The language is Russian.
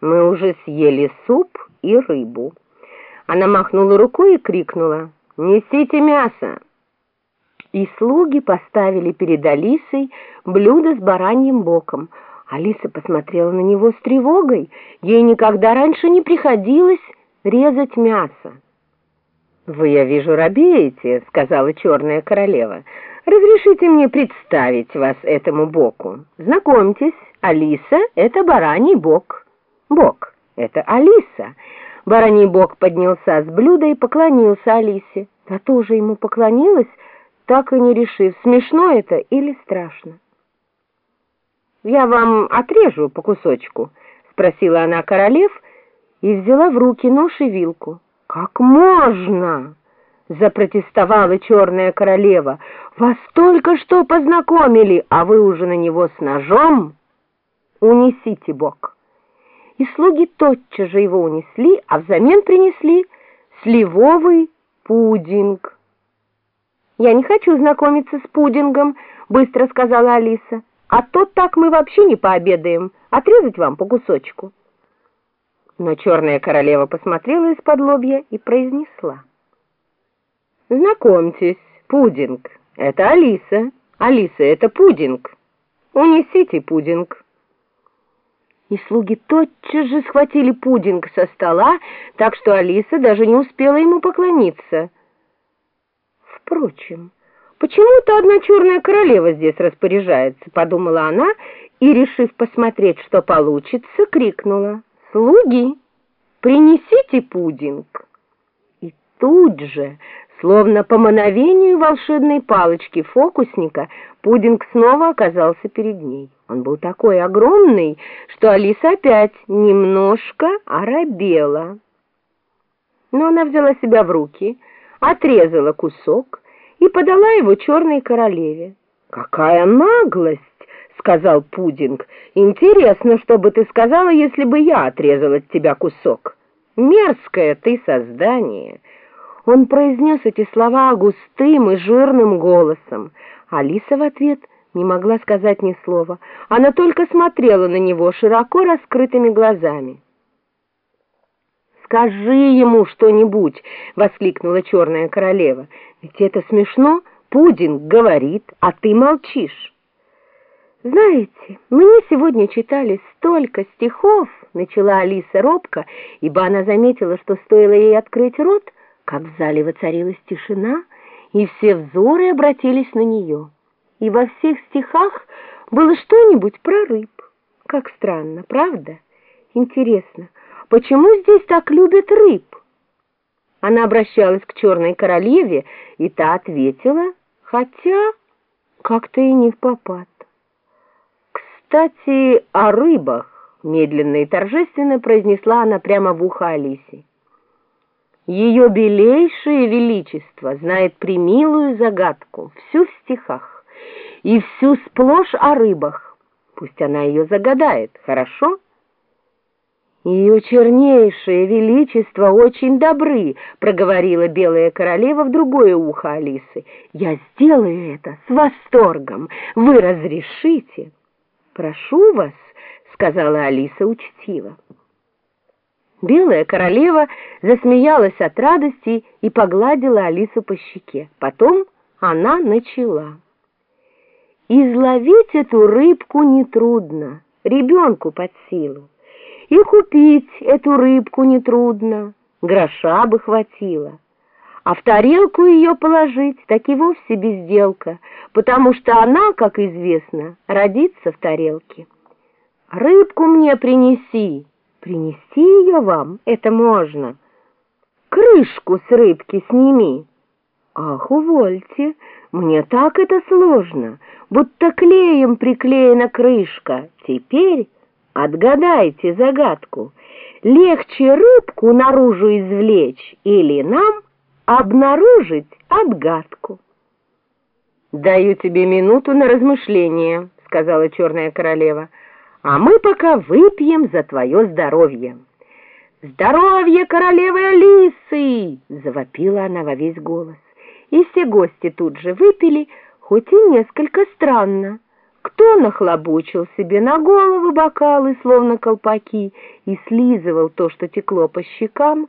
Мы уже съели суп и рыбу». Она махнула рукой и крикнула «Несите мясо!» И слуги поставили перед Алисой блюдо с бараньим боком. Алиса посмотрела на него с тревогой. Ей никогда раньше не приходилось резать мясо. «Вы, я вижу, робеете», — сказала черная королева. «Разрешите мне представить вас этому боку. Знакомьтесь, Алиса — это бараний бок. Бок — это Алиса». Бараний бок поднялся с блюда и поклонился Алисе. Та тоже ему поклонилась, так и не решив, смешно это или страшно. «Я вам отрежу по кусочку?» — спросила она королев и взяла в руки нож и вилку. «Как можно?» — запротестовала черная королева. «Вас только что познакомили, а вы уже на него с ножом? Унесите бок». И слуги тотчас же его унесли, а взамен принесли сливовый пудинг. «Я не хочу знакомиться с пудингом», — быстро сказала Алиса. «А то так мы вообще не пообедаем. Отрезать вам по кусочку». Но черная королева посмотрела из-под лобья и произнесла. «Знакомьтесь, пудинг. Это Алиса. Алиса, это пудинг. Унесите пудинг». И слуги тотчас же схватили пудинг со стола, так что Алиса даже не успела ему поклониться. Впрочем, почему-то одна черная королева здесь распоряжается, подумала она и, решив посмотреть, что получится, крикнула «Слуги, принесите пудинг!» И тут же, словно по мановению волшебной палочки фокусника, пудинг снова оказался перед ней. Он был такой огромный, что Алиса опять немножко оробела. Но она взяла себя в руки, отрезала кусок и подала его черной королеве. «Какая наглость!» — сказал Пудинг. «Интересно, что бы ты сказала, если бы я отрезал от тебя кусок? Мерзкое ты создание!» Он произнес эти слова густым и жирным голосом. Алиса в ответ не могла сказать ни слова. Она только смотрела на него широко раскрытыми глазами. «Скажи ему что-нибудь!» — воскликнула черная королева. «Ведь это смешно. Пудинг говорит, а ты молчишь». «Знаете, мне сегодня читали столько стихов», — начала Алиса робко, ибо она заметила, что стоило ей открыть рот, как в зале воцарилась тишина, и все взоры обратились на нее. И во всех стихах было что-нибудь про рыб. Как странно, правда? Интересно, почему здесь так любят рыб? Она обращалась к черной королеве, и та ответила, хотя как-то и не в попад. «Кстати, о рыбах», — медленно и торжественно произнесла она прямо в ухо Алисе. «Ее белейшее величество знает примилую загадку, всю в стихах, и всю сплошь о рыбах. Пусть она ее загадает, хорошо?» «Ее чернейшее величество очень добры», — проговорила белая королева в другое ухо Алисы. «Я сделаю это с восторгом. Вы разрешите?» «Прошу вас», — сказала Алиса учтиво. Белая королева засмеялась от радости и погладила Алису по щеке. Потом она начала. «Изловить эту рыбку нетрудно, ребенку под силу. И купить эту рыбку нетрудно, гроша бы хватило. А в тарелку ее положить так и вовсе безделка, потому что она, как известно, родится в тарелке. Рыбку мне принеси, принести ее вам, это можно. Крышку с рыбки сними. Ах, увольте, мне так это сложно, будто клеем приклеена крышка. Теперь Отгадайте загадку. Легче рыбку наружу извлечь или нам обнаружить отгадку? «Даю тебе минуту на размышление», — сказала черная королева, «а мы пока выпьем за твое здоровье». «Здоровье королевы Алисы!» — завопила она во весь голос. И все гости тут же выпили, хоть и несколько странно. Кто нахлобучил себе на головы бокалы, словно колпаки, и слизывал то, что текло по щекам,